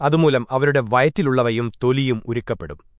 അതുമൂലം അവരുടെ വയറ്റിലുള്ളവയും തൊലിയും ഉരുക്കപ്പെടും.